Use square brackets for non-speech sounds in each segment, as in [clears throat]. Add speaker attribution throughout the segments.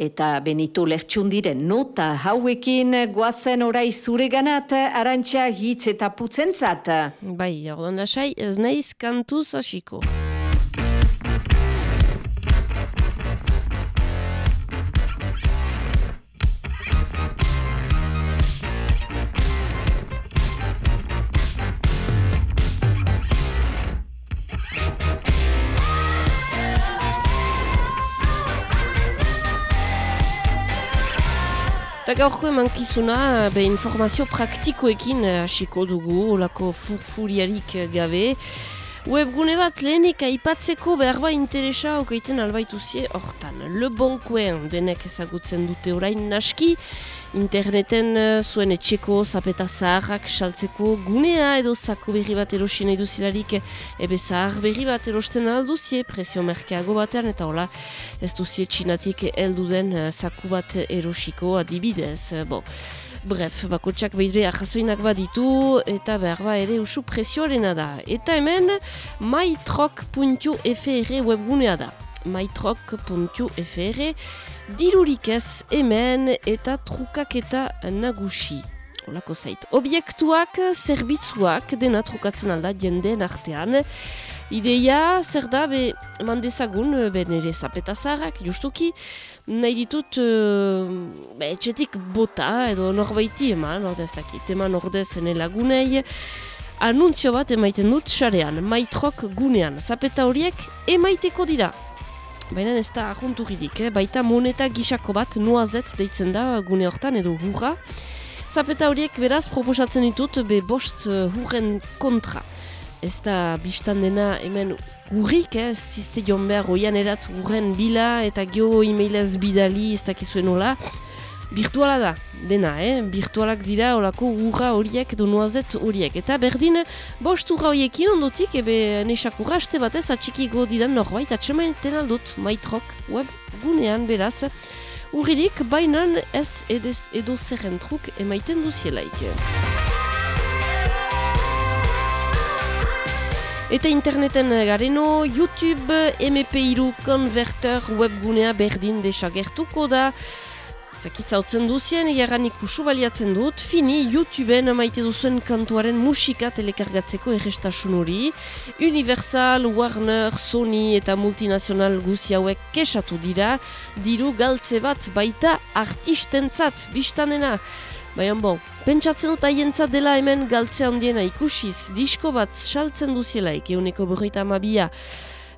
Speaker 1: eta Benito Lertxundiren nota hauekin guazen orai zureganat arantxa hitz eta putzentzat.
Speaker 2: Bai, ordan lasai, ez naiz kantuz hasiko. Eta gaurko emankizuna, be informazio praktikoekin eh, hasiko dugu, olako furfuriarik gabe. Webgune bat lehenik aipatzeko behar ba interesa okeiten albaituzie hortan. Le Bonkuen denek ezagutzen dute orain naski, interneten uh, zuen etxeko zapeta zaharrak saltzeko gunea edo zako berri bat erosi nahi duzilarik ebe zahar berri bat erosten alduzie presio merkeago batean eta hola ez duzie txinatik elduden uh, zaku bat erosiko adibidez. Bo. Bref, bakotxak behire ahazoinak baditu eta behar ba ere usu presioarena da. Eta hemen mytrock.fr webgunea da maitrok.fr dirurik ez hemen eta trukaketa nagusi. Olako zait. Obiektuak, zerbitzuak dena trukatzen alda jendeen artean. Ideia, zer da, be, mandezagun, be, nire zapeta zaharrak, justuki, nahi ditut, uh, be, etxetik bota, edo norbaiti eman, ordez dakit, eman ordez ene lagunei, anuntzio bat emaiten dut xarean, maitrok gunean. Zapeta horiek emaiteko dira, Baina ez da ahuntugirik, eh? baita moneta gisako bat nuazet deitzen da gune hortan edo hurra. Zapeta horiek beraz proposatzen ditut be bost uh, hurren kontra. Ez da biztan dena hemen hurrik, eh? ez ziste joan behar oian erat hurren bila eta gio e-mailez bidali ez dakizuen nola virtuala da, dena, eh? virtualak dira olako urra horiek edo noazet horiek. Eta berdin, bost urra horiekin ondotik, ebe nesak urra haste batez atxikiko didan norbait, atxemaiten aldut maitrok web gunean beraz. Urridik, bainan ez edez edo zerren truk emaiten duzielaik. Eta interneten gareno, YouTube, MP2 Converter webgunea berdin desagertuko da. Zakitza hautzen duzien, egaran ikusu baliatzen dut, fini YouTubeen maite duzuen kantuaren musika telekargatzeko egestasun hori. Universal, Warner, Sony eta multinazional guzi hauek kesatu dira, diru galtze bat baita artistentzat, biztanena. Baina bon, pentsatzen dut aientzat dela hemen galtze handiena ikusiz, disko bat saltzen duzielaik, euneko berroita amabia,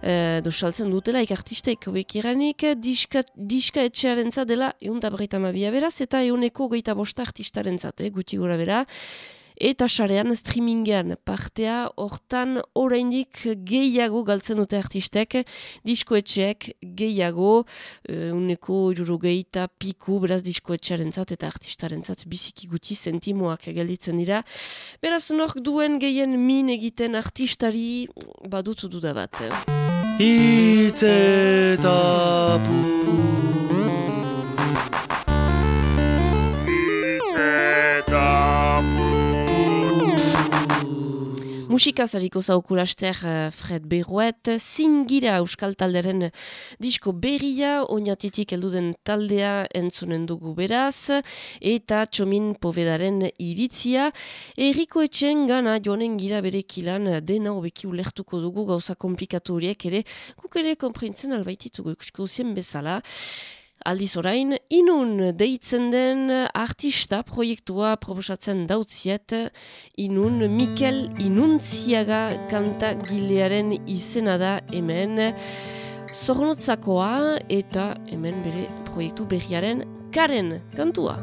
Speaker 2: e, dosaltzen dutela ikartistek bekiranik diska, diska etxearen dela egun da mabia beraz eta eguneko geita bosta artistaren zat, eh, guti gura bera. Eta sarean streamingean partea hortan oraindik gehiago galtzen dute artistek, diskoetxeek gehiago, uh, uneko iruro gehieta piku, beraz diskoetxearen zat eta artistaren zat biziki guti sentimoak gelditzen dira. Beraz nork duen gehien min egiten artistari badutu dudabat. bat. Itzetapu Musika zariko zauku laster uh, Fred Berroet, zingira euskal talderen disko berria, oinatitik elduden taldea entzunen dugu beraz, eta txomin povedaren iritzia. Eriko etxen gana joanen gira berekilan dena hobeki ulertuko dugu gauza komplikatu horiek ere, guk ere komprintzen albaititugu ikusko zien bezala. Aldiz orain, inun deitzen den artista proiektua proposatzen dautziet, inun Mikel Inuntziaga kanta gilearen izena da hemen zornotzakoa eta hemen bere proiektu berriaren karen kantua.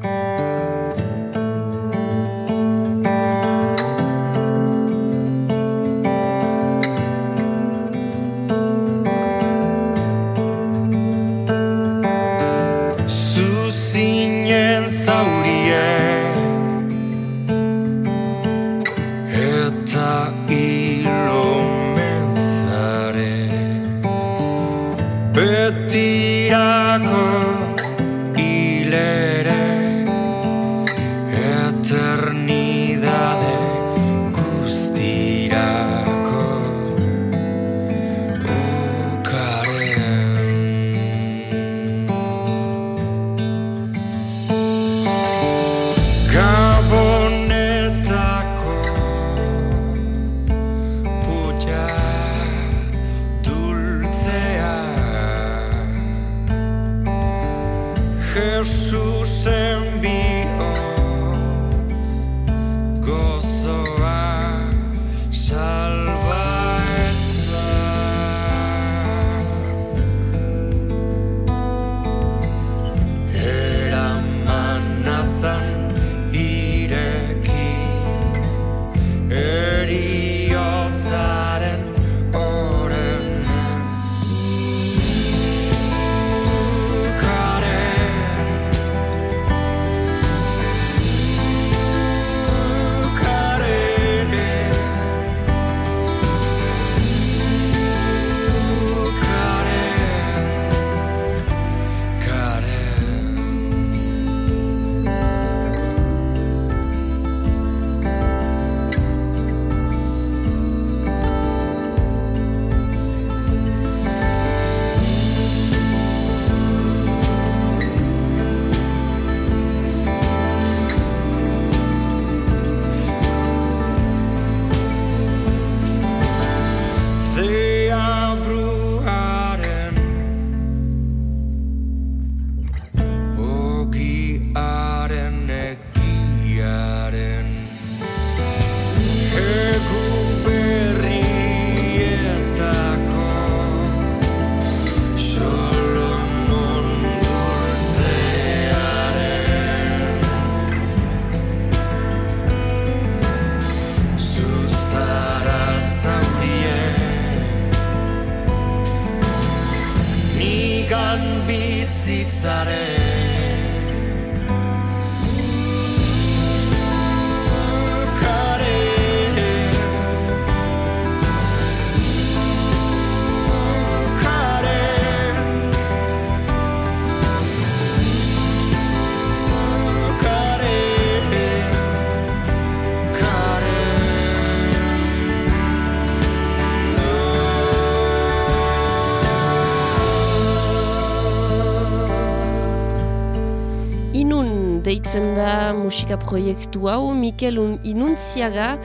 Speaker 2: Musika proiektu hau, Mikel Inuntziaga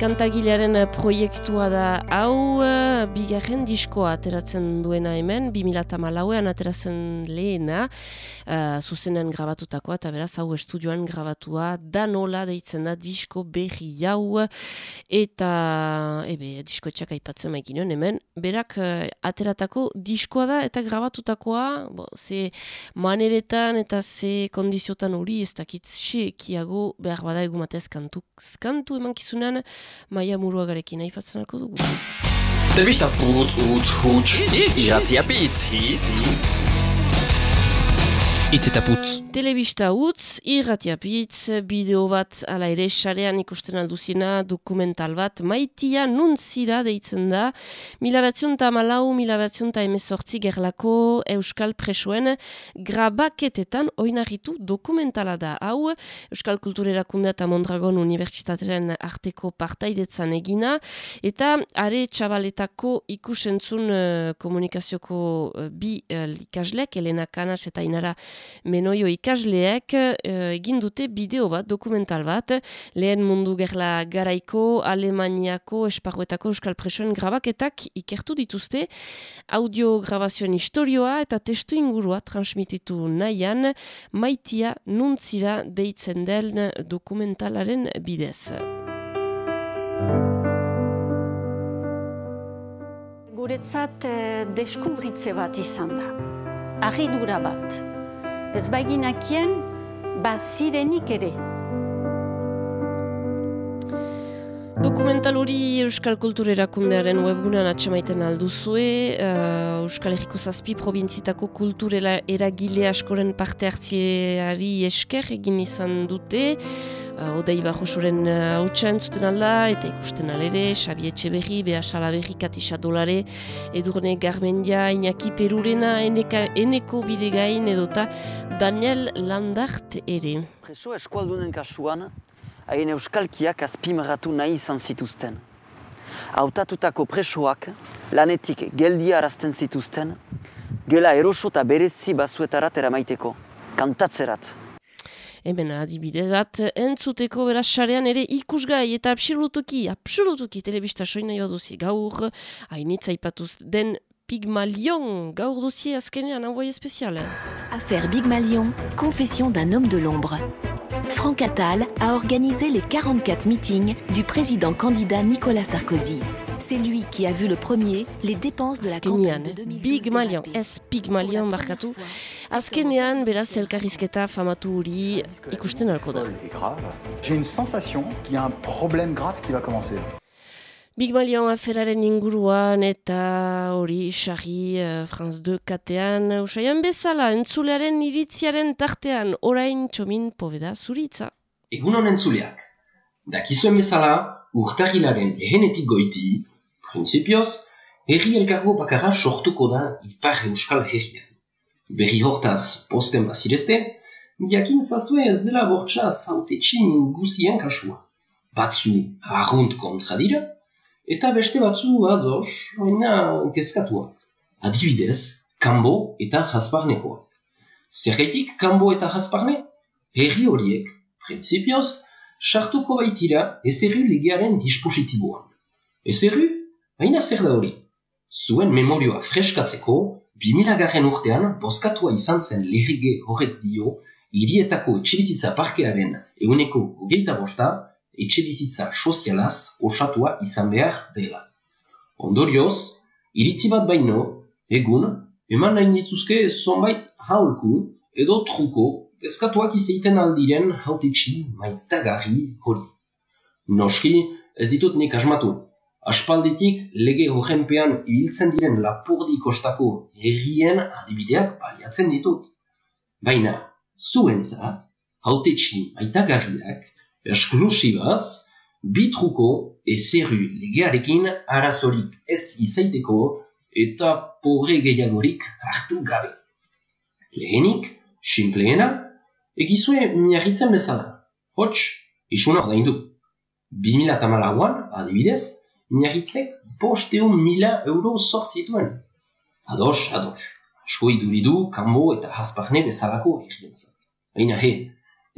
Speaker 2: kantagilearen proiektua da. Hau, eh, bigarren diskoa ateratzen duena hemen, 2008an ateratzen lehena, uh, zuzenen grabatutakoa, eta beraz hau estudioan grabatua, da nola deitzen da disko berri hau, eta ebe, disko etxak aipatzen maikinoen hemen, berak uh, ateratako diskoa da, eta grabatutakoa, bo, ze maneretan eta ze kondiziotan hori ez dakit sekiago behar bada egumatez kantu, kantu eman kizunan maia muruagarekin aipatzen alko dugu.
Speaker 3: Telebista putz, utz, huts, iratzia pitz, hitz. Itz eta putz.
Speaker 2: Telebista utz, irratiapitz, bideo bat ala ere xarean ikusten alduzina dokumental bat, maitia nuntzira deitzen da, mila batzion eta malau, mila batzion eta emezortzi gerlako Euskal Presoen grabaketetan oinarritu dokumentala da. Hau, Euskal Kulturerakunde eta Mondragon Unibertsitateren arteko partaidetzan egina, eta are txabaletako ikusentzun uh, komunikazioko uh, bi uh, ikaslek, Elena Kanas eta Inara menoio ikasleek uh, egin dute bideo bat, dokumental bat, lehen mundu gerla garaiko, Alemaniako, Esparruetako Euskal Presoen grabaketak ikertu dituzte, audio grabazioen historioa eta testu ingurua transmititu nahian, maitia nuntzira deitzen den dokumentalaren bidez.
Speaker 4: Guretzat eh, deskubritze bat izan da. Arridura bat ez baiginakien bazirenik ere.
Speaker 2: Dokumental hori Euskal Kulturerakundearen webgunean atxemaiten alduzue, uh, Euskal Herriko Zazpi provintzitako kulturela eragile askoren parte hartziari esker egin izan dute, uh, Odei Bajosuren uh, hautsa entzuten alda, eta ikusten alere, Xabi Etxeberri, Bea Salaberri, Katisa Dolare, Edurne Garmendia, Iñaki Perurena, eneka, Eneko Bidegain, edota Daniel Landart ere.
Speaker 5: Preso eskualdunen kasuan, haien euskalkiak azpimarratu nahi izan zituzten. Hautatutako presoak lanetik geldia arazten zituzten, gela eroso eta berezi bazuetarat eramaiteko, kantatzerat.
Speaker 2: Hemen adibide bat, entzuteko beraz xarean ere ikusgai eta absolutuki, absolutuki telebista soina joa duzi gaur, hainitza ipatuz den Pigmalion gaur duzi azkenean, hau espezialen.
Speaker 6: Affaire Big Malion, confession d'un homme de l'ombre. Franck Attal a organisé les 44 meetings du président candidat Nicolas Sarkozy. C'est lui qui a vu le premier les dépenses de la campagne de 2012
Speaker 2: Big Malion,
Speaker 6: dérapées.
Speaker 2: ez Big Malion markatu. Azkenean, beraz, elkarrizketa famatu hori ikusten alko da.
Speaker 7: J'ai une sensation qu'il y a un problème grave qui va commencer.
Speaker 2: Big Malion aferaren inguruan eta hori sarri uh, Franz 2 katean usaian bezala entzulearen iritziaren tartean orain txomin pobeda zuritza.
Speaker 3: Egun honen zuleak. Dakizuen bezala, urtagilaren ehenetik goiti, prinsipioz, herri elkargo bakarra sortuko da ipar euskal herrian. Berri hortaz posten bazirezte, jakin zazue ez dela bortxaz hautetxin guzien kasua. Batzu arrunt kontra dira, eta beste batzu ados, baina kezkatuak. Adibidez, kanbo eta hasparnekoak. Zergaitik kanbo eta hasparne? Herri horiek, prinsipioz, sartuko baitira ezerru legearen dispositiboan. Ezerru, baina zer da hori? Zuen memorioa freskatzeko, 2000 garren urtean bozkatua izan zen lege horrek dio, hirietako etxebizitza parkearen eguneko hogeita bosta, etxebizitza sozialaz osatua izan behar dela. Ondorioz, iritzi bat baino, egun, eman nahi nizuzke zonbait haulku edo truko kezkatuak izaiten aldiren hautetxi maitagarri hori. Noski, ez ditut nik asmatu. Aspalditik lege horrenpean ibiltzen diren lapurdi kostako herrien adibideak baliatzen ditut. Baina, zuentzat, hautetxi maitagarriak, esklusibaz, bitruko ezerru legearekin arazorik ez izaiteko eta pobre gehiagorik hartu gabe. Lehenik, simpleena, egizue miarritzen bezala. Hots, isuna ordaindu. 2008an, adibidez, miarritzek bosteun mila euro zor zituen. Ados, ados. Asko iduridu, kanbo eta hasparne bezalako egientzat. Baina he,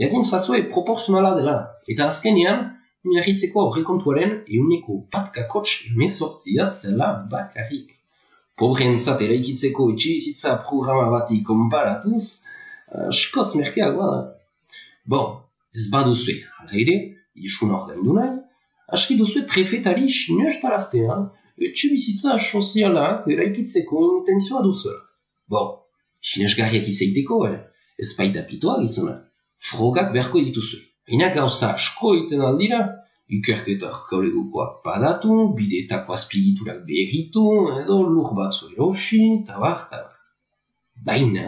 Speaker 3: jakin zazue proporzionala dela, eta azkenean, miarritzeko aurrekontuaren euneko bat kakotx emezortzia zela bakarrik. Pobreentzat eraikitzeko etxibizitza programa bati konparatuz, askoz merkeagoa da. Bon, ez baduzue, hala ere, isun ordaindu nahi, aski duzue prefetari sinestaraztean etxibizitza sozialak eraikitzeko intenzioa duzuela. Bon, sinesgarriak izaiteko, eh? ez baita pitoa gizona. Frogak beharko dituzue. Baina gauza asko egiten aldira, ikerketak kolegukoak badatu, bideetako azpigiturak behitu, edo lur batzu erosi, tabar, tabar. Baina,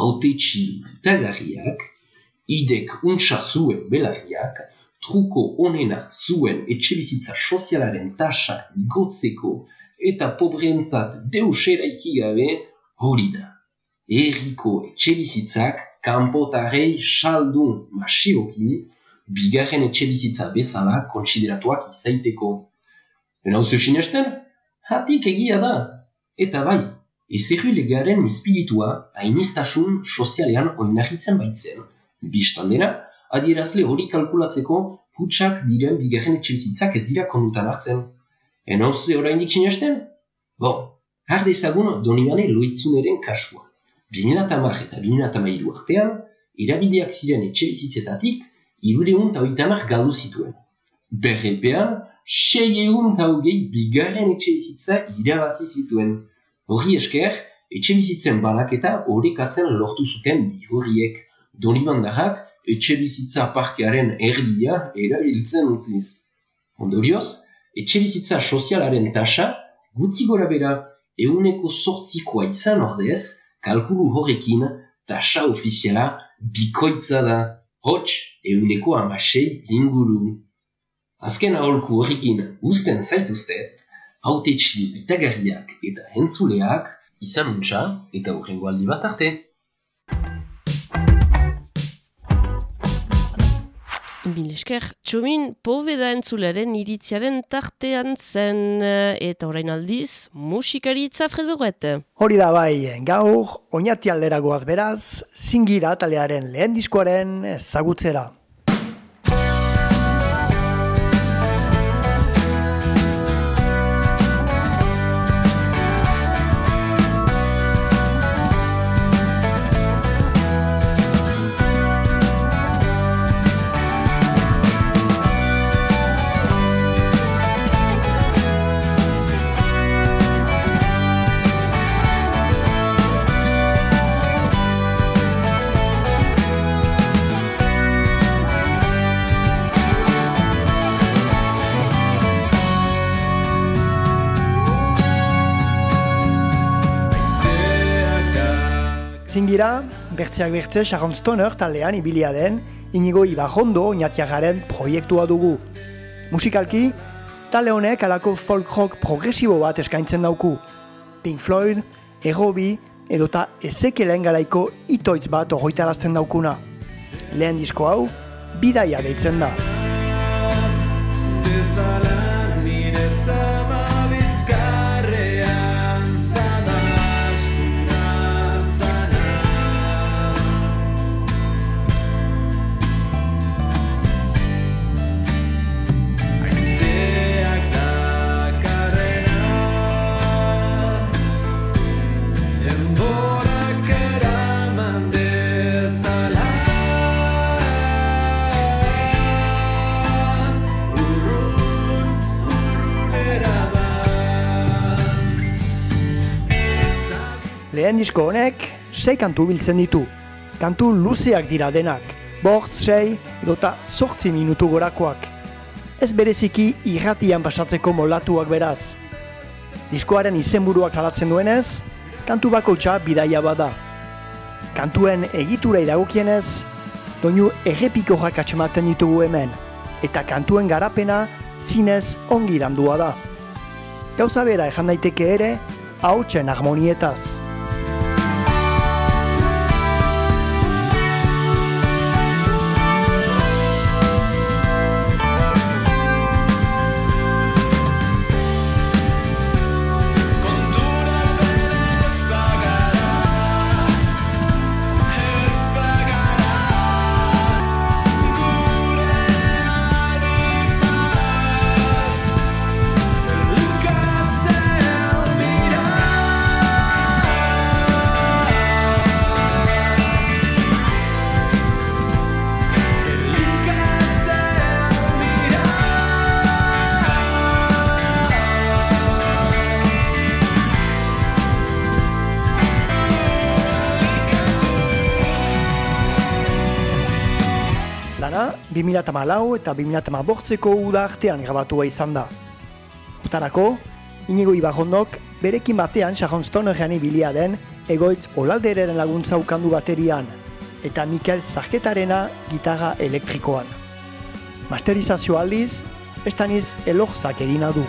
Speaker 3: hautetxi tagarriak, idek untsa zuen belarriak, truko onena zuen etxebizitza sozialaren tasak gotzeko eta pobreentzat deus eraiki gabe hori da. Erriko etxebizitzak kanpotarei saldu masiboki, bigarren etxebizitza bezala kontsideratuak izaiteko. Ena uzu sinesten? Hatik egia da. Eta bai, ezerru legaren izpiritua hainiztasun sozialean oinarritzen baitzen. Bistan dena, adierazle hori kalkulatzeko hutsak diren bigarren etxebizitzak ez dira kondutan hartzen. Ena uzu oraindik sinesten? Bon, har dezagun Donibane Loitzuneren kasua. 2008 eta 2008 artean, erabideak ziren etxebizitzetatik, irureun eta oitamak galdu zituen. Berrepean, seieun eta hogei bigarren etxebizitza irabazi zituen. Horri esker, etxebizitzen balaketa horrekatzen lortu zuten bihurriek. Donibandarrak etxebizitza parkearen erdia erabiltzen utziz. Ondorioz, etxebizitza sozialaren tasa gutxi gora bera euneko sortzikoa izan ordez, kalkulu horrekin tasa ofiziala bikoitza da, hots euneko amasei inguru. Azken aholku horrekin uzten zaituztet, hautetxi itagarriak eta entzuleak izan untxa eta hurrengo aldi bat arte.
Speaker 2: Bilesker, txomin poveda entzularen iritziaren tartean zen eh, eta orain aldiz musikaritza Fred Berruet.
Speaker 8: Hori da bai, gaur, oinati aldera goaz beraz, zingira talearen lehen diskoaren ezagutzera. Bertzeak bertze Sharon Stoner taldean ibilia den, inigo Ibajondo oinatiagaren proiektua dugu. Musikalki, talde honek alako folk rock progresibo bat eskaintzen dauku. Pink Floyd, Egobi, edota ezekelen garaiko itoitz bat ogoitarazten daukuna. Lehen disko hau, bidaia deitzen da. Lehen disko honek, sei kantu biltzen ditu. Kantu luzeak dira denak, bost, sei, edota sortzi minutu gorakoak. Ez bereziki irratian pasatzeko molatuak beraz. Diskoaren izenburuak salatzen duenez, kantu bakotxa bidaia bada. Kantuen egitura idagokienez, doinu errepiko atxematen ditugu hemen, eta kantuen garapena zinez ongi landua da. Gauza bera ejan daiteke ere, hautsen harmonietaz. 2008 eta 2008ko uda artean grabatua izan da. Utarako, inigo Ibarrondok berekin batean Sharon Stonerrean ibilia den egoitz olaldereren laguntza ukandu baterian eta Mikel Zarketarena gitarra elektrikoan. Masterizazio aldiz, estaniz elorzak egina du.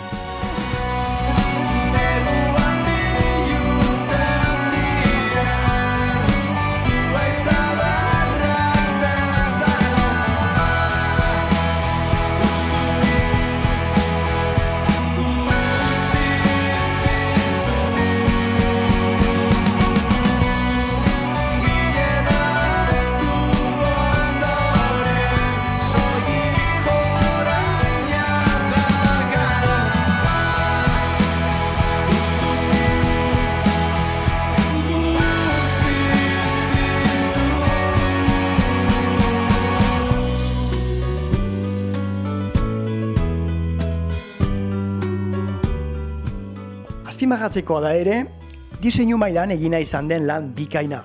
Speaker 8: Azpimarratzekoa da ere, diseinu mailan egina izan den lan bikaina.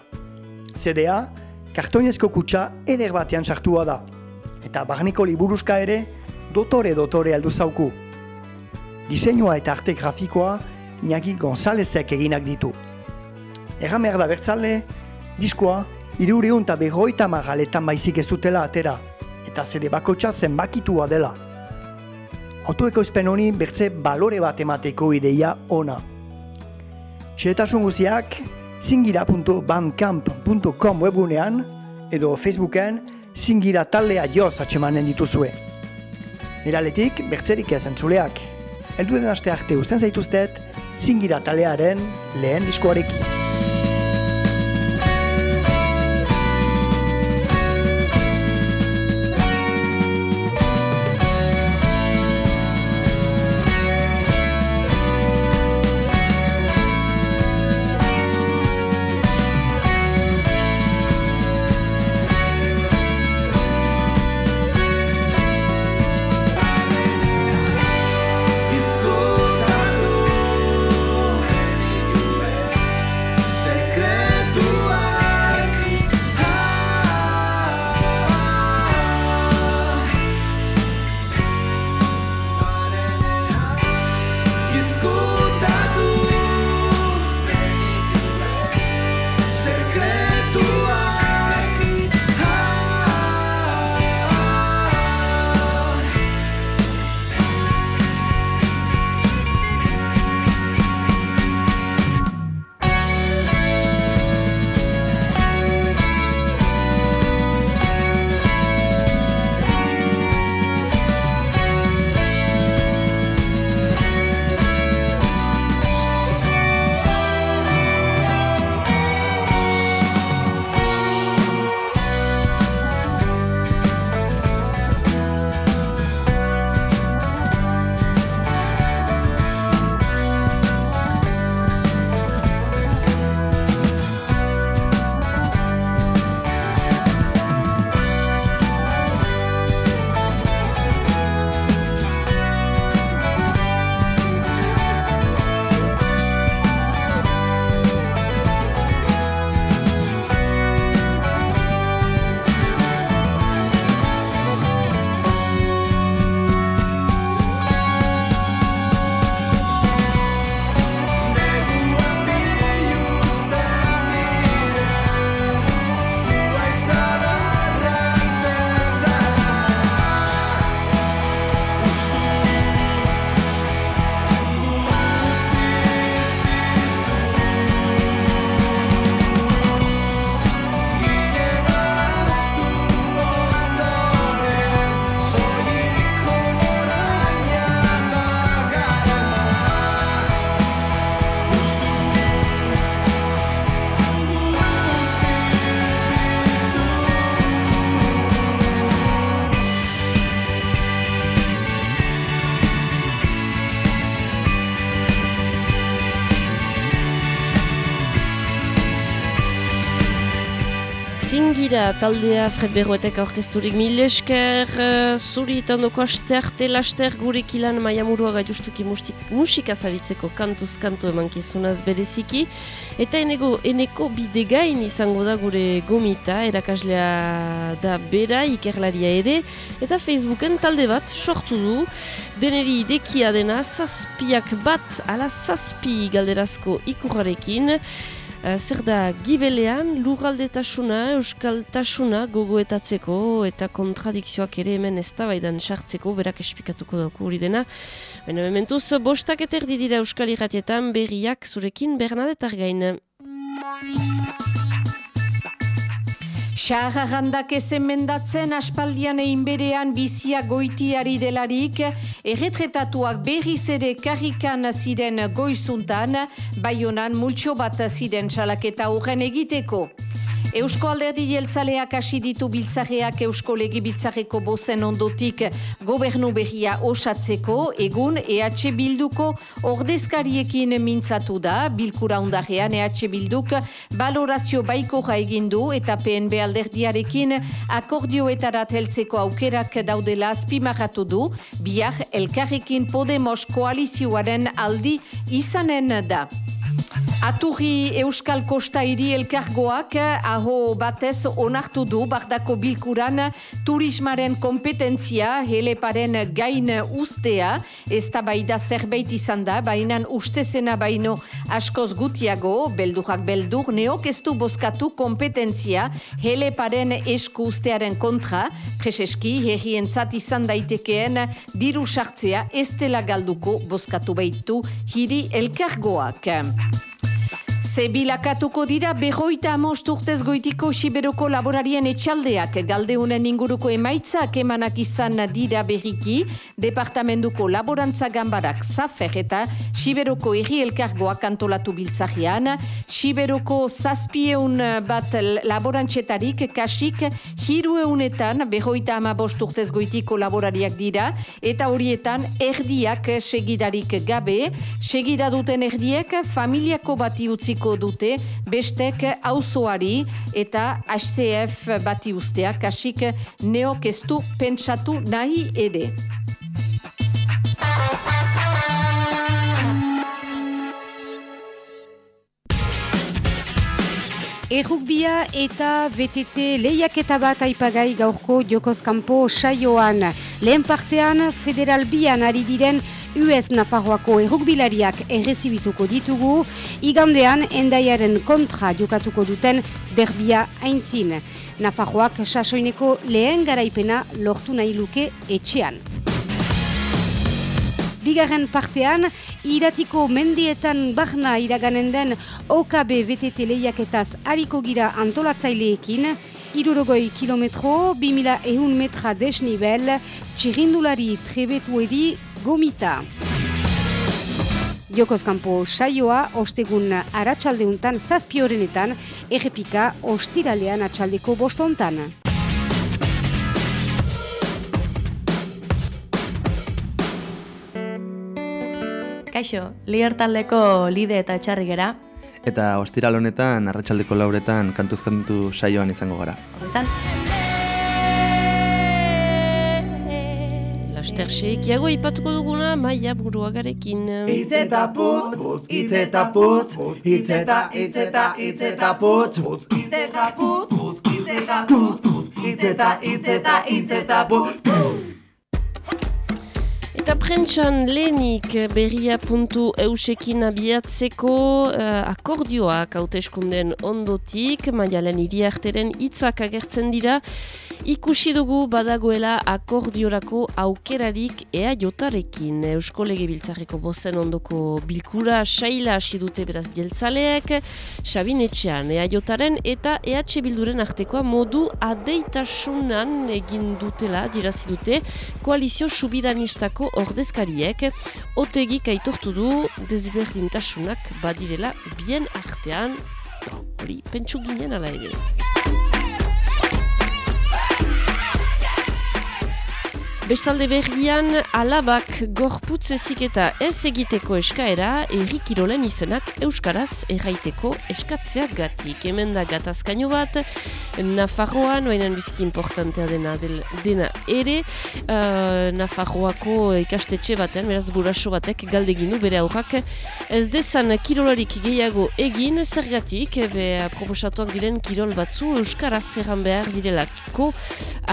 Speaker 8: CDA, kartoinezko kutsa eder batean sartua da, eta barneko liburuzka ere dotore-dotore aldu zauku. Diseinua eta arte grafikoa Iñaki Gonzalezek eginak ditu. Behar da bertzale, diskoa irureun eta berroita magaletan baizik ez dutela atera, eta zede bakotxa zenbakitua dela. Autoekoizpen honi bertze balore bat emateko ideia ona. Xetasun guziak, zingira.bandcamp.com webgunean edo Facebooken zingira taldea joz atxemanen dituzue. Neraletik, bertzerik ez entzuleak. Eldu den aste arte usten zaituztet, zingira talearen lehen diskoarekin.
Speaker 2: Dira taldea Fred Berroetek aurkezturik mil esker, uh, zuri eta ondoko asterte laster gurek ilan maia justuki musika zaritzeko kantuz kantu emankizunaz bereziki. Eta enego, eneko bidegain izango da gure gomita, erakaslea da bera, ikerlaria ere. Eta Facebooken talde bat sortu du, deneri idekia dena, zazpiak bat, ala zazpi galderazko ikurrarekin. Uh, zer da gibelean lurraldetasuna, euskaltasuna gogoetatzeko eta kontradikzioak ere hemen ez da baidan sartzeko berak espikatuko dugu hori dena. Baina mementuz, bostak eterdi dira euskal irratietan berriak zurekin Bernadetar gain.
Speaker 1: Xarragandak ezen mendatzen aspaldian egin berean bizia goitiari delarik, erretretatuak berriz ere karrikan ziren goizuntan, baionan multxo bat ziren salaketa horren egiteko. Eusko alderdi jeltzaleak hasi ditu biltzareak Eusko legibiltzareko bozen ondotik. Gobernu berria osatzeko, egun EH Bilduko ordezkariekin mintzatu da, bilkura undarrean EH Bilduk balorazio baiko egindu eta PNB alderdiarekin akordioetarat heltzeko aukerak daudela azpimarratu du, biak elkarrekin Podemos koalizioaren aldi izanen da. Aturri Euskal Kosta hiri elkargoak aho batez onartu du bardako bilkuran turismaren kompetentzia heleparen gain ustea. Ez da baida zerbait izan da bainan ustezena baino askoz gutiago. Beldurak beldur neok ez du boskatu kompetentzia heleparen esku ustearen kontra. Preseski herrien izan daitekeen diru sartzea ez dela galduko boskatu baitu hiri elkargoak. Zebilakatuko dira behoita amost urtez goitiko Siberoko laborarien etxaldeak. Galdeunen inguruko emaitzak emanak izan dira berriki. Departamentuko laborantza gambarak zafer eta Siberoko erri elkargoak antolatu biltzahian Siberoko zazpieun bat laborantxetarik kasik hirueunetan behoita amabost urtez goitiko laborariak dira eta horietan erdiak segidarik gabe segidaduten erdiek familiako bati utzi utziko dute bestek auzoari eta HCF bati usteak kasik neokestu pentsatu nahi ere.
Speaker 9: Errukbia eta BTT lehiaketa bat aipagai gaurko Jokozkampo saioan. Lehen partean, federal bian ari diren US Nafarroako errukbilariak errezibituko ditugu, igandean endaiaren kontra jokatuko duten derbia aintzin. Nafarroak sasoineko lehen garaipena lortu nahi luke etxean. Bigarren partean, iratiko mendietan barna iraganen den OKB VTT lehiaketaz hariko gira antolatzaileekin, irurogoi kilometro, 2000 ehun metra desnibel, txirindulari trebetu edi gomita. Jokozkampo saioa, ostegun aratsaldeuntan zazpiorenetan, errepika ostiralean atxaldeko bostontan.
Speaker 10: Kaixo, lier taldeko lide eta txarri gera.
Speaker 11: Eta ostiral honetan, arratsaldeko lauretan, kantuzkantu saioan izango gara.
Speaker 10: Horrezan.
Speaker 2: Laster seikiago ipatuko duguna, maia buruagarekin.
Speaker 12: Itzeta putz, putz, itzeta putz, itzeta, itzeta, itzeta putz, putz, itzeta putz, putz, itzeta putz, itzeta, itzeta, itzeta putz,
Speaker 2: Eta prentsan lehenik berria puntu eusekin abiatzeko uh, akordioak hauteskunden ondotik, maialen iriarteren hitzak agertzen dira, ikusi dugu badagoela akordiorako aukerarik ea jotarekin. Eusko legebiltzareko bozen ondoko bilkura saila hasi dute beraz jeltzaleek, Xabin etxean ea jotaren eta EH Bilduren artekoa modu adeitasunan egin dutela, dirazi dute, koalizio subiranistako ordezkariek otegik aitortu du desberdintasunak badirela bien artean. Hori pentsu ginen ala ere Bestalde berrian, alabak gorputz ezik eta ez egiteko eskaera, erri kirolen izenak Euskaraz erraiteko eskatzeak gatik. Hemen da gatazkaino bat, Nafarroan, oainan bizki importantea dena, dena ere, uh, Nafarroako ikastetxe baten, beraz buraso batek galdeginu bere aurrak, ez dezan kirolarik gehiago egin, zergatik, be proposatuak diren kirol batzu Euskaraz erran behar direlako,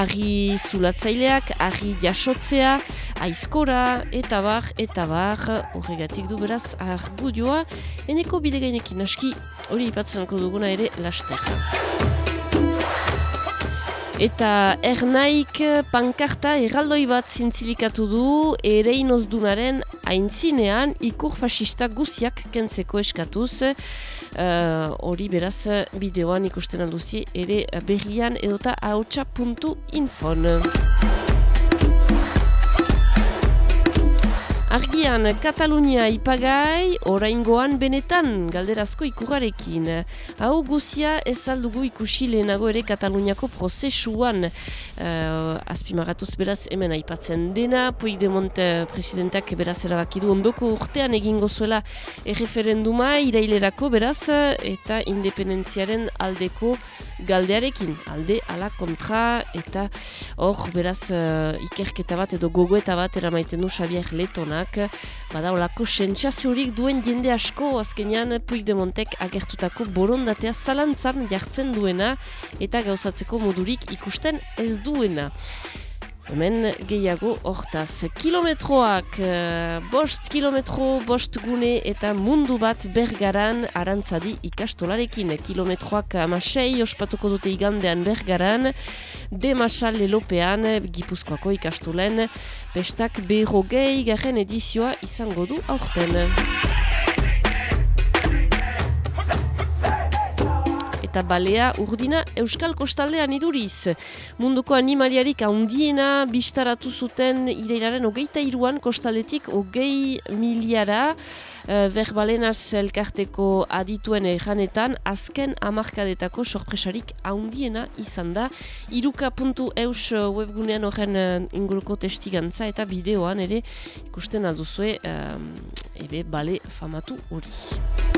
Speaker 2: argi zulatzaileak, argi jasotzea, aizkora, eta bar, eta bar, horregatik du beraz, argudioa, eneko bide gainekin aski, hori ipatzenako duguna ere, laster. Eta ernaik pankarta erraldoi bat zintzilikatu du ere inozdunaren aintzinean ikur fascista guziak kentzeko eskatuz. Uh, hori beraz bideoan ikusten alduzi ere berrian edota haotxa.infon. Argian, Katalunia ipagai, oraingoan benetan, galderazko ikurarekin. Hau guzia ez aldugu ikusi lehenago ere Kataluniako prozesuan. Uh, azpimaratuz beraz hemen aipatzen dena, Puig de Monte presidentak beraz erabakidu ondoko urtean egingo zuela erreferenduma irailerako beraz, eta independentziaren aldeko galdearekin, alde ala kontra, eta hor beraz uh, ikerketa bat edo gogoeta bat eramaiten du Xavier Letona duenak, bada olako sentsaziorik duen jende asko azkenean Puig de Montek agertutako borondatea zalantzan jartzen duena eta gauzatzeko modurik ikusten ez duena. Hemen gehiago hortaz. Kilometroak, uh, bost kilometro, bost gune eta mundu bat bergaran arantzadi ikastolarekin. Kilometroak amasei ospatuko dute igandean bergaran, demasal lelopean, gipuzkoako ikastolen, bestak berro gehi garen edizioa izango du aurten. Eta balea urdina Euskal Kostaldean iduriz. Munduko animaliarik handiena bistaratu zuten ireilaren hogeita iruan kostaletik hogei miliara uh, verbalenaz elkarteko adituen erranetan azken amarkadetako sorpresarik handiena izan da. Iruka.eus webgunean horren uh, inguruko testigantza eta bideoan ere ikusten alduzue uh, ebe bale famatu hori.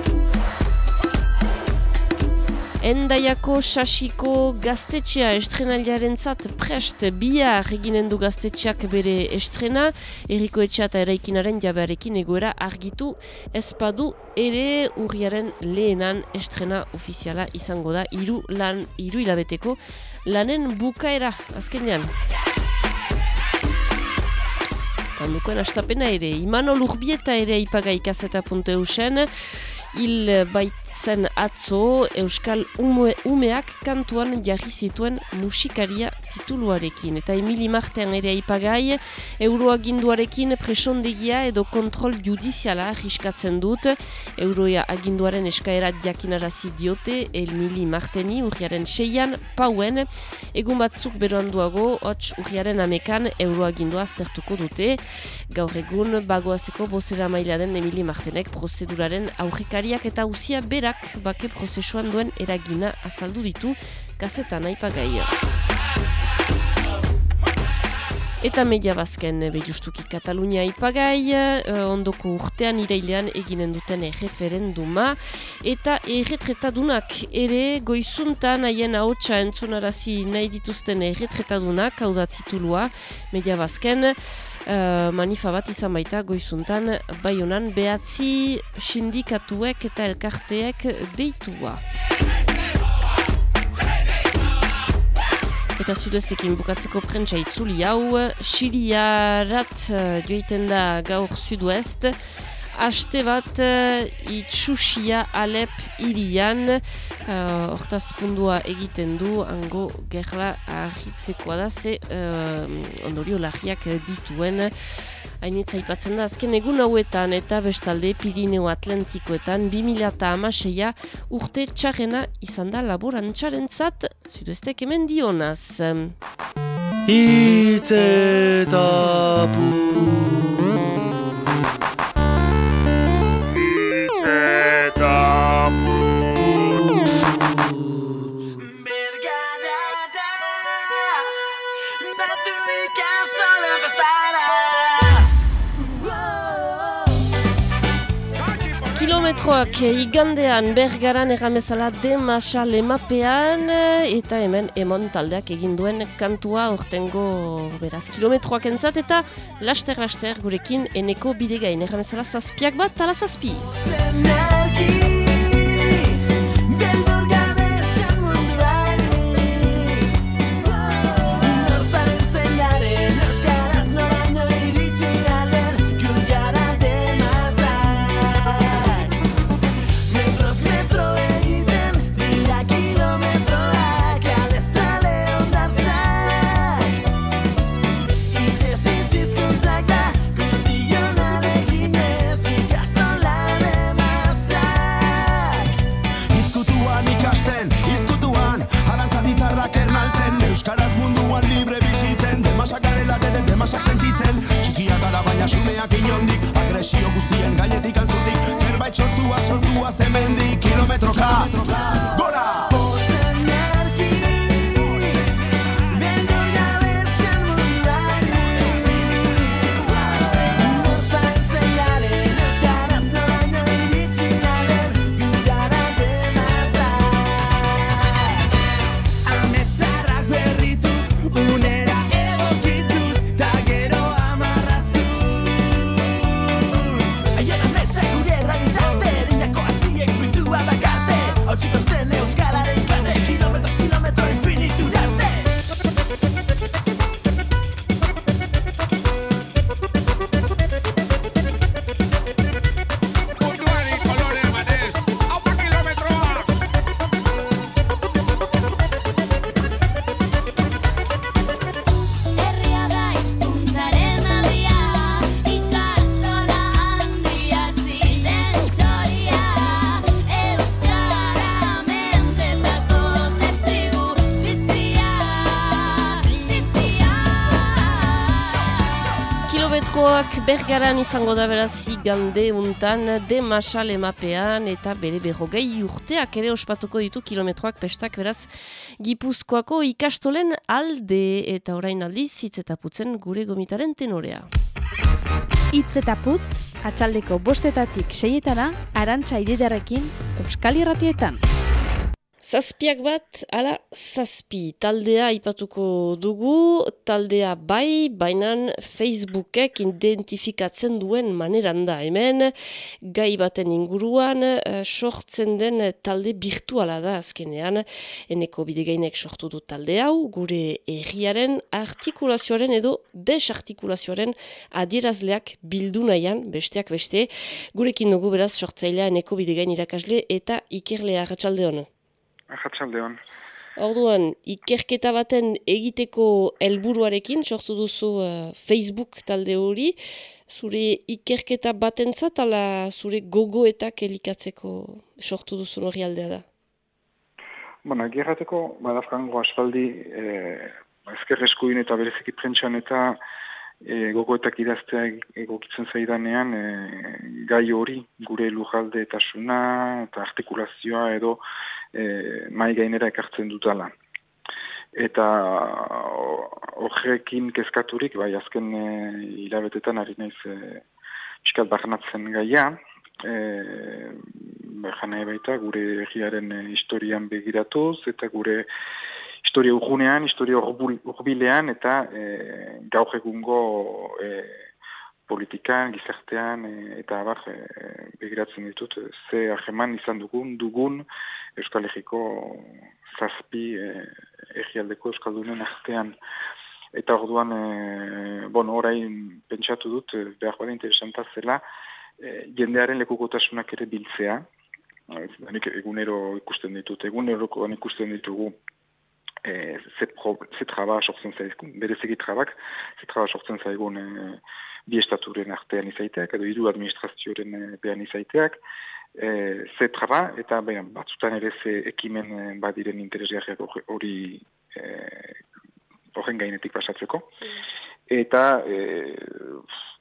Speaker 2: Endaiako sasiko gaztetxea estrenaldiaren zat prest bihar eginen du gaztetxeak bere estrena, erriko etxea eta eraikinaren jabearekin egoera argitu ezpadu ere urriaren lehenan estrena ofiziala izango da iru lan iru hilabeteko lanen bukaera azkenean. Pandukoen astapena ere, imano lurbieta ere ipaga ikazeta punte usen, baitzen atzo Euskal ume, Umeak kantuan jarri zituen musikaria tituluarekin. Eta Emili Martean ere aipagai, euroaginduarekin presondegia edo kontrol judiziala riskatzen dut. Euroia aginduaren eskaera diakinarazi diote Emili Marteni urriaren seian pauen. Egun batzuk beroan duago, hotx urriaren amekan euroagindua aztertuko dute. Gaur egun, bagoazeko bozera maila den Emili Martenek prozeduraren aurrika Ikerlariak eta usia berak bake prozesuan duen eragina azaldu ditu gazetan aipagai. Eta media bazken justuki Katalunia ipagai, eh, ondoko urtean irailean eginen duten referenduma. Eta erretretadunak ere goizuntan haien haotxa entzunarazi nahi dituzten erretretadunak, hau da titulua media bazken. Uh, manifa bat izan baita goizuntan bai honan behatzi sindikatuek eta elkarteek deitua. Eta zudeztekin bukatzeko prentsa itzuli hau, Siriarat uh, joiten da gaur zuduest, haste bat uh, itxusia Alep irian uh, hortaz pundua egiten du ango gerla ahitzekoa da ze uh, ondorio lagiak dituen hainitza ipatzen da azken egun hauetan eta bestalde Pirineo Atlantikoetan 2006a urte txarrena izan da laborantxaren zat zudeztek hemen dionaz. Itzetapu Kilometroak igandean bergaran erramezala demasa lemapean eta hemen emon taldeak egin duen kantua ortengo beraz kilometroak entzat eta laster-laster gurekin eneko bidegain erramezala zazpiak bat tala zazpi. Bergaran izango da berazi gande untan de masal emapean eta bere berrogei urteak ere ospatuko ditu kilometroak pestak beraz gipuzkoako ikastolen alde eta orain aldiz hitz eta putzen gure gomitaren tenorea.
Speaker 13: Hitz eta putz, atxaldeko bostetatik seietana, arantxa ididarekin, euskal irratietan.
Speaker 2: Zazpiak bat, ala zazpi, taldea ipatuko dugu, taldea bai, bainan Facebookek identifikatzen duen maneran da hemen, gai baten inguruan, uh, sortzen den talde virtuala da azkenean, eneko bidegainek sortu du talde hau, gure erriaren artikulazioaren edo desartikulazioaren adierazleak bildu nahian, besteak beste, gurekin dugu beraz sortzailea eneko bidegain irakasle eta ikerlea ratxalde honu.
Speaker 14: Arratxaldeon.
Speaker 2: Orduan, ikerketa baten egiteko helburuarekin sortu duzu uh, Facebook talde hori, zure ikerketa batentzat ala zure gogoetak elikatzeko sortu duzu hori aldea da?
Speaker 14: Bueno, gerrateko, badafkango asfaldi, eh, ezker eskuin eta bereziki prentxan eta e, gogoetak idaztea egokitzen zaidanean e, gai hori gure lujalde eta suna eta artikulazioa edo e, mai gainera ekartzen dutala. Eta horrekin kezkaturik, bai azken e, hilabetetan ari naiz e, piskat barnatzen gaia, e, jana baita gure egiaren e, historian begiratuz eta gure historia urgunean, historia urbilean eta e, gaur egungo e, politikan, gizartean e, eta abar e, begiratzen ditut ze aheman izan dugun, dugun Euskal Herriko zazpi e, egialdeko Euskaldunen artean. Eta orduan, e, bueno, orain pentsatu dut, e, behar bada interesanta zela, e, jendearen lekukotasunak ere biltzea, Nik egunero ikusten ditut, egunero ikusten ditugu e, ze, ze traba sortzen zaigun, berezegi trabak, ze traba sortzen zaigun e, bi estaturen artean izaiteak, edo hiru administrazioaren e, behan izaiteak, e, ze traba, eta behan, batzutan ere ze ekimen e, badiren interesgarriak hori e, horren gainetik pasatzeko. Mm. Eta e,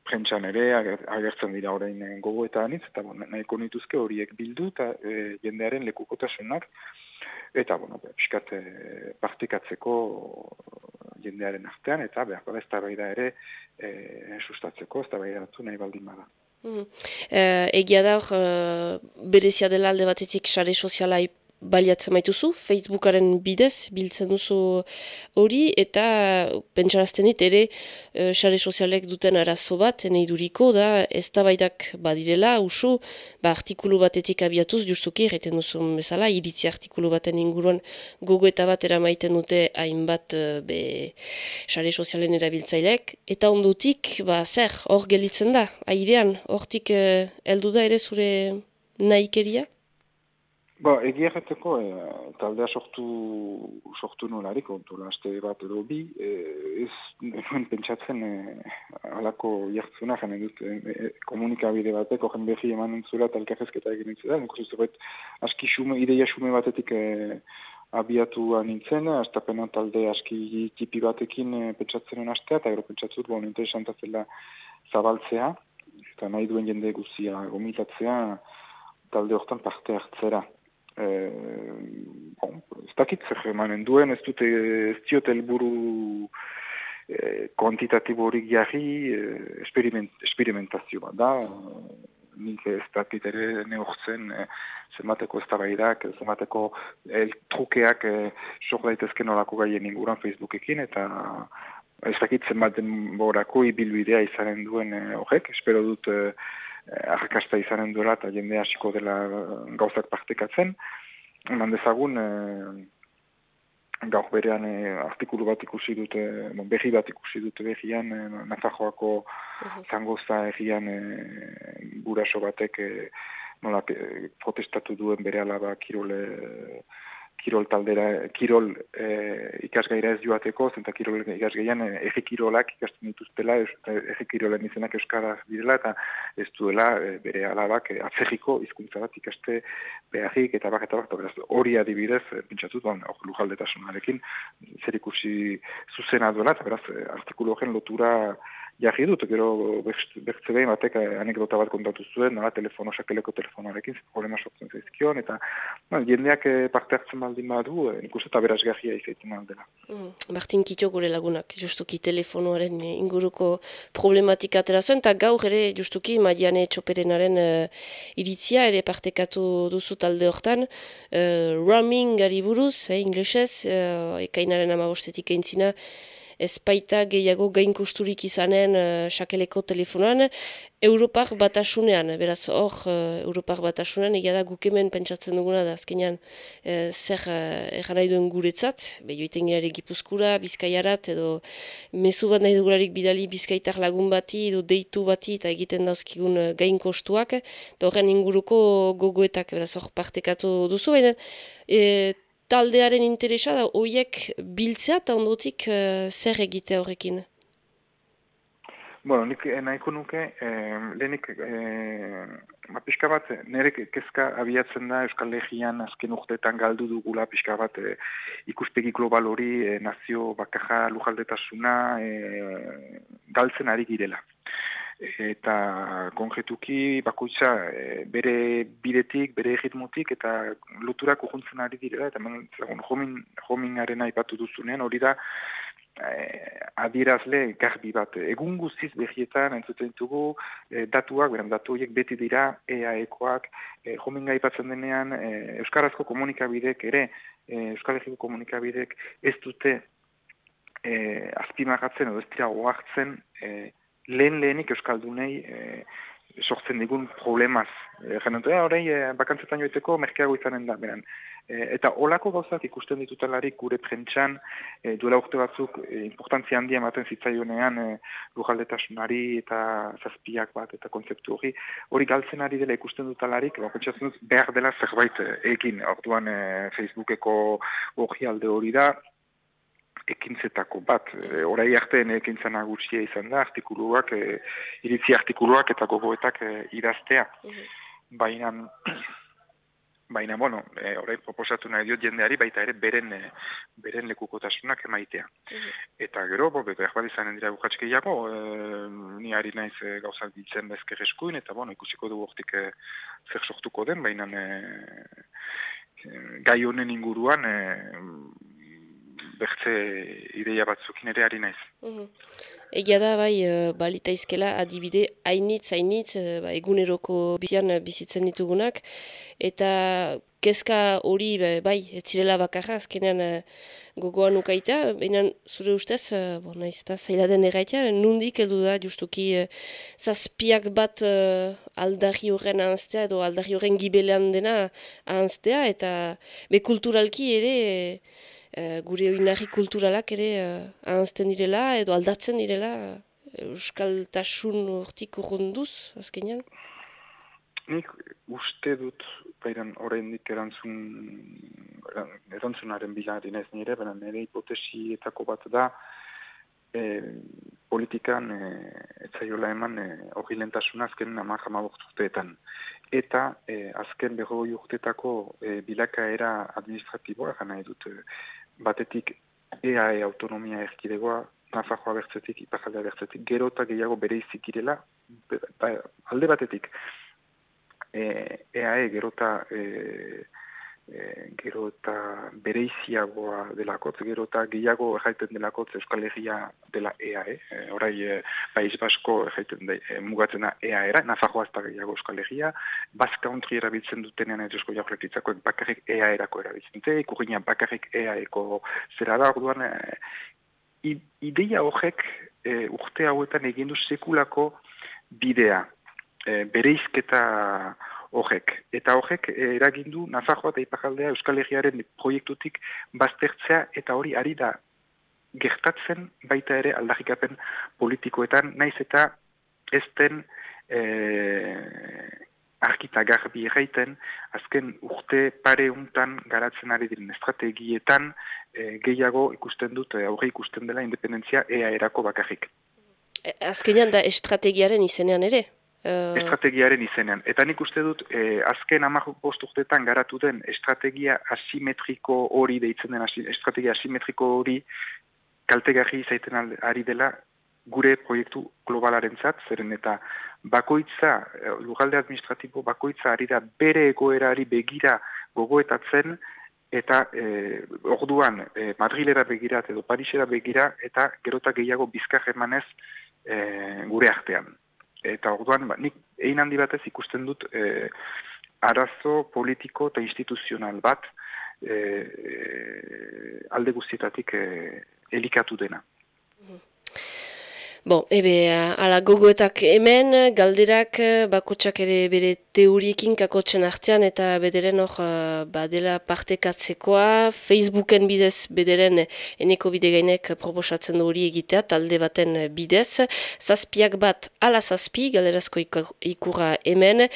Speaker 14: prentxan ere agertzen dira orain gogo eta anitz, eta bon, nahiko nituzke horiek bildu eta e, jendearen lekukotasunak, Eta, bueno, piskat e, partikatzeko jendearen artean, eta behar da, ez da ere e, sustatzeko, ez da nahi baldin bada.
Speaker 2: Mm. egia da, uh, berezia dela alde batetik sare soziala baliatzen maituzu, Facebookaren bidez biltzen duzu hori, eta pentsarazten dit ere uh, sare sozialek duten arazo bat, nahi duriko da, ez da baidak badirela, usu, ba, artikulu batetik abiatuz, justuki, erreten duzu bezala, iritzi artikulu baten inguruan gogo eta bat eramaiten dute hainbat uh, be, sare sozialen erabiltzailek, eta ondutik, ba, zer, hor gelitzen da, airean, hortik uh, eldu da ere zure nahikeria?
Speaker 14: Ba, egia erreteko, e, taldea sortu, sortu nolarik, ontola, aste bat edo bi, e, ez nuen pentsatzen e, alako jartzuna, jane dut, e, komunikabide batek, ogen behi eman entzula, talkarrezketa egin entzula, nik uste aski xume, ideia xume batetik e, abiatu nintzen, astapena talde aski tipi batekin e, pentsatzen astea, eta gero pentsatzut, bon, interesantatzela zabaltzea, eta nahi duen jende guzia gomitatzea, talde hortan parte hartzera. Eh, bon, ez dakit zer emanen duen, ez dute ez diot elburu eh, kuantitatibo horik jarri eh, experiment, experimentazio bat da. Nik ez dakit ere neortzen eh, zenbateko ez zenbateko el trukeak eh, sok daitezken olako gaien inguran Facebookekin, eta ez dakit zenbaten borako ibilbidea izanen duen eh, horrek, espero dut Eh, arrakasta izanen duela eta jende hasiko dela gauzak partekatzen. Eman dezagun, e, gaur berean e, artikulu bat ikusi dute, bon, berri bat ikusi dute berrian, e, Nafarroako zangoza errian e, buraso batek e, nola, protestatu duen bere alaba kirole kirol taldera, kirol e, ikasgaira ez joateko, zenta kirol ikasgaian e, ege kirolak ikasten dituztela, ege kirolen izenak euskara direla, eta ez duela e, bere alabak e, atzerriko hizkuntza bat ikaste beharrik eta bak eta bak, hori adibidez, e, pintzatut, bon, lujaldetasunarekin, zer ikusi zuzena duela, eta beraz, artikulu horren lotura jarri dut, gero bertze behin batek eh, anekdota bat kontatu zuen, nola telefono, sakeleko telefonarekin, problema sortzen zaizkion, eta no, jendeak eh, parte hartzen baldin badu, eh, nik uste eta berazgarria izaiten aldela.
Speaker 2: Mm, Martin Kito gure lagunak, justuki telefonoaren inguruko problematika atera zuen, eta gaur ere justuki Madiane Txoperenaren uh, iritzia ere partekatu duzu talde hortan, uh, roaming gari buruz, eh, inglesez, uh, ekainaren amabostetik eintzina, ezpaita gehiago gain kosturik izanen uh, sakeleko telefonan, Europar batasunean, beraz hor uh, Europar batasunean, egia da gukemen pentsatzen duguna da azkenean uh, zer uh, egan nahi duen guretzat, behioiten girari gipuzkura, bizkaiarat, edo mezu bat nahi dugularik bidali bizkaitar lagun bati, edo deitu bati, eta egiten dauzkigun uh, gain kostuak, eta horren inguruko gogoetak, beraz hor partekatu duzu, baina, taldearen interesa da hoiek biltzea eta ondotik uh, zer egite horrekin?
Speaker 14: Bueno, nik eh, nahiko nuke, eh, lehenik, eh, ba, pixka bat, nire kezka abiatzen da Euskal Legian azken urteetan galdu dugula pixka bat eh, ikuspegi global hori eh, nazio bakaja lujaldetasuna eh, galtzen ari girela eta konkretuki bakoitza e, bere bidetik, bere egitmotik eta loturak uruntzen ari direla, eta men, lagun, jomin, jomingaren aipatu duzunean, hori da e, adierazle garbi bat. Egun guztiz behietan entzuten dugu e, datuak, beren datu horiek beti dira EAEkoak, e, jominga aipatzen denean e, Euskarazko komunikabidek ere, e, Euskal Herriko komunikabidek ez dute e, azpimagatzen edo ez dira oartzen e, lehen lehenik Euskaldunei e, sortzen digun problemaz. E, Jenotea horrei e, bakantzetan joiteko merkeago izanen da, beran. E, eta olako gauzak ikusten ditutelarik gure prentxan, e, duela urte batzuk e, importantzia handia ematen zitzaionean e, lujaldetasunari eta zazpiak bat eta kontzeptu hori, hori galtzen ari dela ikusten dutelarik, ba, pentsatzen dut behar dela zerbait egin, orduan e, Facebookeko hori alde hori da, ekintzetako bat. E, orai artean ekintza nagusia izan da, artikuluak, e, iritzi artikuluak eta gogoetak e, idaztea. Mhm. Baina, [clears throat] baina, bueno, e, orai proposatu nahi diot jendeari, baita ere beren, e, beren lekukotasunak emaitea. Mhm. Eta gero, bo, behar bat izanen dira bukatzkeiago, e, ni ari naiz e, gauzak ditzen bezker eskuin, eta bueno, ikusiko du hortik e, zer sortuko den, baina e, gai honen inguruan, e, bertze ideia batzukin ere ari naiz.
Speaker 2: Mhm. Egia da, bai, uh, balita izkela adibide hainitz, hainitz, uh, ba, eguneroko bizian bizitzen ditugunak, eta kezka hori, bai, ez zirela bakarra, azkenean gogoan ukaita, baina zure ustez, bo, nahiz eta zaila den erraitea, nundik edu da, justuki, zazpiak bat aldarri horren ahanztea, edo aldarri horren gibelean dena ahanztea, eta be kulturalki ere, gure oinarri kulturalak ere uh, ahanzten direla, edo aldatzen direla, Euskal Tasun hortik urrunduz, azkenean?
Speaker 14: Nik uste dut, bairan oraindik erantzun, erantzunaren bilari nez nire, baina nire hipotesietako bat da, e, politikan e, etzaiola eman e, hori lentasuna azken namar urteetan. Eta e, azken berroi urteetako e, bilakaera administratiboa, gana edut, e, batetik EAE autonomia erkidegoa, Nafarroa bertzetik, Ipajaldea bertzetik, gero eta gehiago bere izikirela, alde batetik, e, EAE gero eta e, e, gero eta bereiziagoa delakotz, gero eta gehiago erraiten delakotz Euskal Herria dela EAE, e, orai e, Baiz Basko erraiten de, e, mugatzen da EAE-ra, Nafarroa ez da gehiago Euskal Herria, Basque Country erabiltzen dutenean ez eusko jaurlekitzakoek bakarrik EAE-rako erabiltzen dute, ikurriña bakarrik EAE-ko zera da, orduan, e, ideia horrek e, urte hauetan egin sekulako bidea. E, bereizketa horrek. Eta horrek e, eragindu Nafarroa eta Ipajaldea Euskal Herriaren proiektutik baztertzea eta hori ari da gertatzen baita ere aldarrikapen politikoetan, naiz eta ez den e, arkita garbi erraiten, azken urte pare untan garatzen ari diren estrategietan e, gehiago ikusten dut, e, aurre ikusten dela independentzia ea erako bakarrik.
Speaker 2: Azkenean da estrategiaren izenean ere?
Speaker 14: Uh... Estrategiaren izenean. Eta nik uste dut, eh, azken amak urtetan garatu den estrategia asimetriko hori deitzen den estrategia asimetriko hori kaltegarri izaiten ari dela gure proiektu globalaren zat, zeren eta bakoitza, eh, lugalde administratibo bakoitza ari da bere egoerari begira gogoetatzen, eta eh, orduan eh, Madrilera begira edo Parisera begira, eta gerota gehiago bizkar emanez eh, gure artean. Eta orduan, ba, nik egin handi batez ikusten dut e, arazo politiko eta instituzional bat e, alde guztietatik e, elikatu dena.
Speaker 2: Bon, ebe, ala gogoetak hemen, galderak bakotsak ere bere teoriekin kakotzen artean eta bederen hor badela partekatzekoa, Facebooken bidez bederen eneko bide gainek proposatzen hori egitea, talde baten bidez, zazpiak bat ala zazpi, galderazko ikura hemen,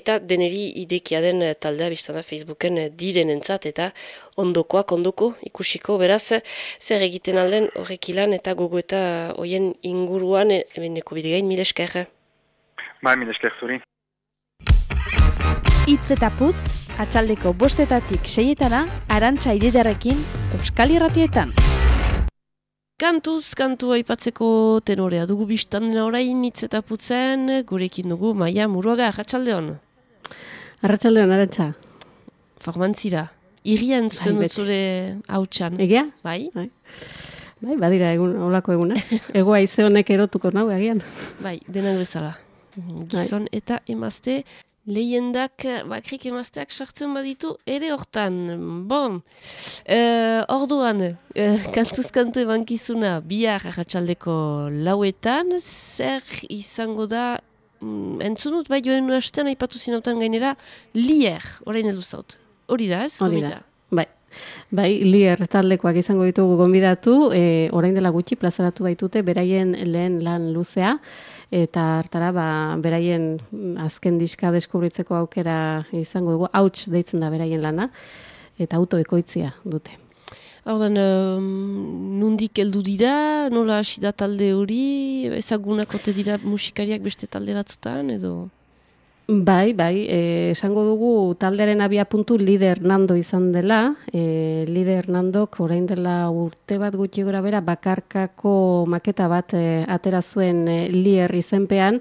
Speaker 2: eta deneri idekia den taldea biztana Facebooken diren entzat, eta ondokoak ondoko ikusiko, beraz, zer egiten alden horrekilan eta gogo eta hoien inguruan, eneko bide gain, mil esker.
Speaker 14: Ba, mil esker zuri.
Speaker 13: Itz eta putz, atxaldeko bostetatik seietana, arantxa ididarekin, Euskal Irratietan.
Speaker 2: Kantuz, kantu aipatzeko tenorea dugu biztan dena orain itz eta putzen, gurekin dugu, maia muruaga, atxaldeon.
Speaker 15: Arratxaldeon, arantxa.
Speaker 2: Formantzira, irria entzuten dut zure hautsan.
Speaker 15: Egia?
Speaker 2: Bai.
Speaker 15: Bai, bai badira egun, olako eguna. [laughs] Egoa ize honek erotuko nahu, egian.
Speaker 2: Bai, dena bezala. Gizon bai. eta emazte, lehendak bakrik emazteak sartzen baditu ere hortan. Bon, uh, orduan, uh, [laughs] kantuz kantu ebankizuna bihar arratsaldeko lauetan, zer izango da, mm, entzunut, bai joen hasten aipatu zinautan gainera, lier, orain edu zaut. Hori da, ez?
Speaker 15: Hori da, bai. Bai, lier taldekoak izango ditugu gonbidatu, e, orain dela gutxi plazaratu baitute, beraien lehen lan luzea, eta hartara ba, beraien azken diska deskubritzeko aukera izango dugu, hauts deitzen da beraien lana, eta autoekoitzia dute.
Speaker 2: Hau den, um, nundik heldu dira, nola hasi da talde hori, ezagunak ote dira musikariak beste talde batzutan, edo...
Speaker 15: Bai, bai, e, esango dugu taldearen abia puntu lider nando izan dela, e, lider nandok orain dela urte bat gutxi gora bera bakarkako maketa bat e, atera zuen e, lier izenpean,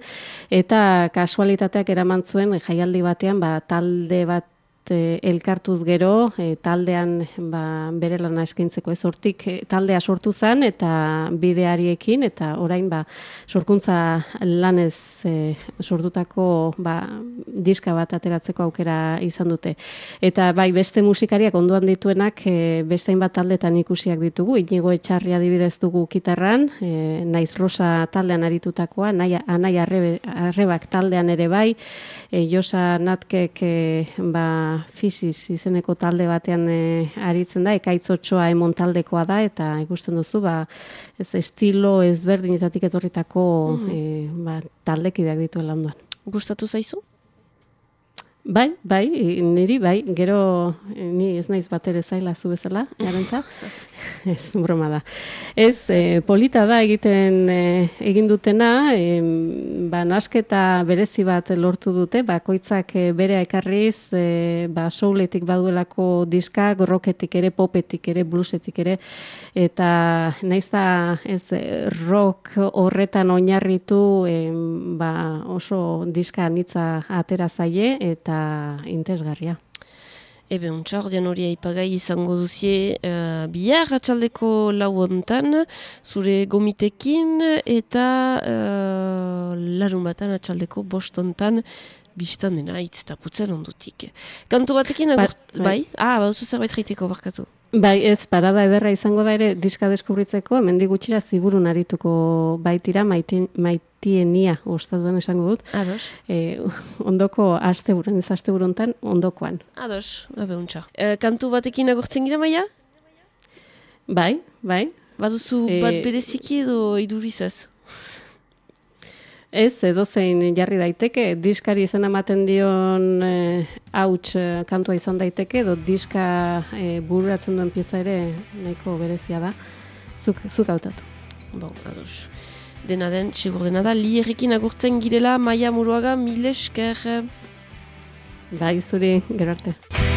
Speaker 15: eta kasualitateak eraman zuen jaialdi batean ba, talde bat e, elkartuz gero, e, taldean ba, bere lana eskaintzeko ez hortik e, taldea sortu zen eta bideariekin eta orain ba, sorkuntza lanez e, sortutako ba, diska bat ateratzeko aukera izan dute. Eta bai beste musikariak onduan dituenak e, beste hainbat taldetan ikusiak ditugu, inigo etxarri adibidez dugu kitarran, e, naiz rosa taldean aritutakoa, naia, anai arrebak taldean ere bai, e, josa natkek e, ba, fiziz izeneko talde batean e, aritzen da, ekaitzotxoa emon taldekoa da, eta ikusten duzu, ba, ez estilo ezberdin izatik etorritako mm -hmm. ba, taldekideak dituela ondoan.
Speaker 2: Gustatu zaizu?
Speaker 15: Bai, bai, niri bai, gero ni ez naiz bat ere zaila zu bezala, garantza. [laughs] [laughs] ez, broma da. Ez, e, polita da egiten e, egin dutena, e, ba, nasketa berezi bat lortu dute, bakoitzak e, bere ekarriz, e, ba, souletik baduelako diska, gorroketik ere, popetik ere, bluesetik ere, eta naiz da, ez, rock horretan oinarritu, e, ba, oso diska anitza atera zaie, eta interesgarria.
Speaker 2: Ebe, untsa, ordean hori aipagai izango duzie uh, bihar atxaldeko lau ontan, zure gomitekin eta uh, larun batan atxaldeko bostontan biztan dena hitz eta putzen ondutik. Kantu batekin, bai. bai? Ah, baduzu zerbait reiteko barkatu.
Speaker 15: Bai, ez, parada ederra izango da ere diska deskubritzeko, hemendik gutxira ziburun arituko baitira, maitienia, ostatuan esango dut.
Speaker 2: Ados.
Speaker 15: E, ondoko asteburuan, ez asteburuntan, ondokoan.
Speaker 2: Ados, abe untxa. E, kantu batekin agurtzen gira maia?
Speaker 15: Bai, bai.
Speaker 2: Baduzu e, bat bedeziki edo idurizaz?
Speaker 15: Ez, edo zein jarri daiteke, diskari izan ematen dion e, hauts e, kantua izan daiteke, edo diska e, bururatzen duen pieza ere nahiko berezia da, zuk, zuk hautatu.
Speaker 2: Bon, ados. Dena den, sigur dena da, lierrekin agurtzen girela, maia muruaga, milesker.
Speaker 15: Bai, zuri, gero arte.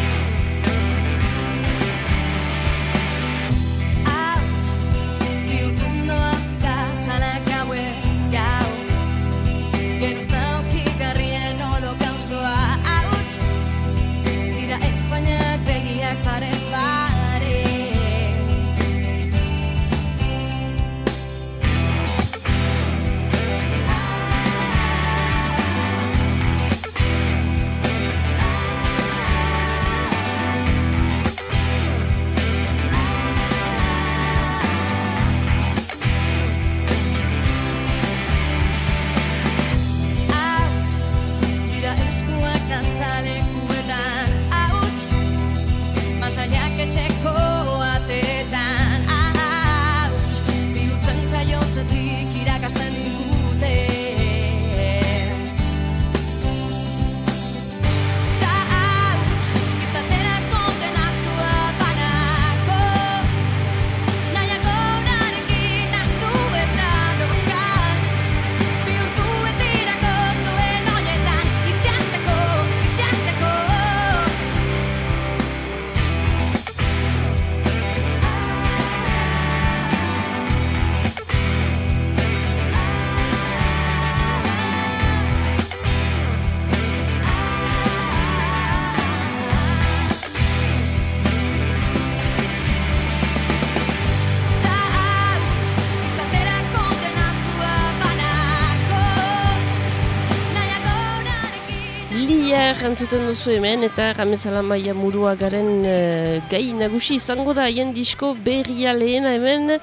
Speaker 2: Jantzuten duzu hemen eta ramezala maia murua garen uh, gai nagusi izango da haien disko berria lehena hemen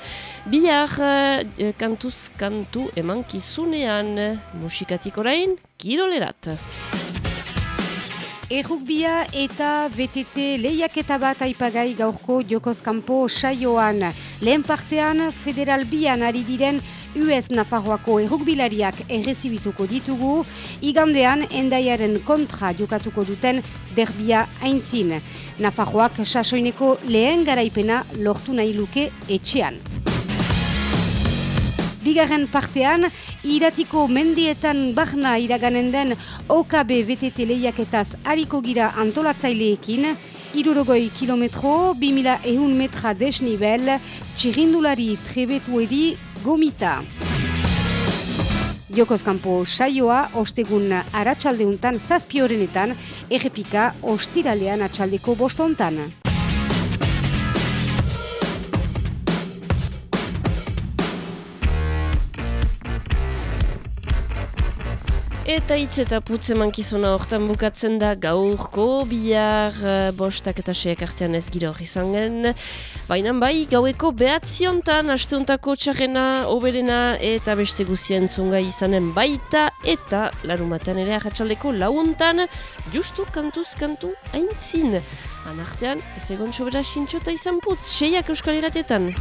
Speaker 2: bihar uh, kantuz kantu eman kizunean musikatik orain kirolerat.
Speaker 9: Errukbia eta BTT lehiaketa bat aipagai gaurko Jokoskampo saioan. Lehen partean federal bian ari diren US Nafarroako errukbilariak errezibituko ditugu, igandean endaiaren kontra jokatuko duten derbia aintzin. Nafarroak sasoineko lehen garaipena lortu nahi luke etxean. Bigarren partean, iratiko mendietan barna iraganen den OKB VTT lehiaketaz hariko gira antolatzaileekin, irurogoi kilometro, 2000 ehun metra desnibel, txirindulari trebetu edi gomita. Jokozkampo saioa, ostegun aratsaldeuntan zazpi horrenetan, errepika ostiralean atxaldeko bostontan.
Speaker 2: Eta hitz eta putz emankizuna hortan bukatzen da gaurko bihar eh, bostak eta seak artean ez gira hori zangen. Baina bai gaueko behatziontan asteuntako txarrena, oberena eta beste guzien zunga izanen baita eta larumatean ere ahatsaldeko launtan justu kantuz kantu haintzin. Anartean ez egon sobera sintxota izan putz, seiak euskal iratetan.